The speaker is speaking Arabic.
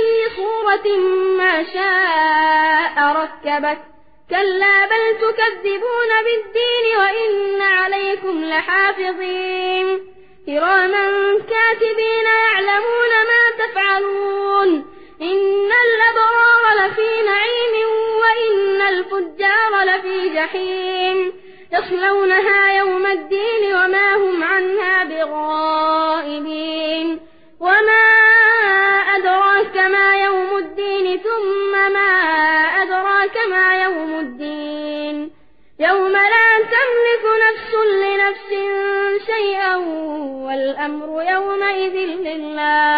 أي صورة ما شاء ركبك. كلا بل تكذبون بالدين وإن عليكم لحافظين. كراما كاتبين يعلمون ما تفعلون. إن الأبرار لفي نعيم وإن الفجار لفي جحيم. يصلونها يوم الدين وما هم عنها بغائبين أدراك ما يوم الدين. يوم لا تملك نفس لنفس شيئا والأمر يومئذ لله.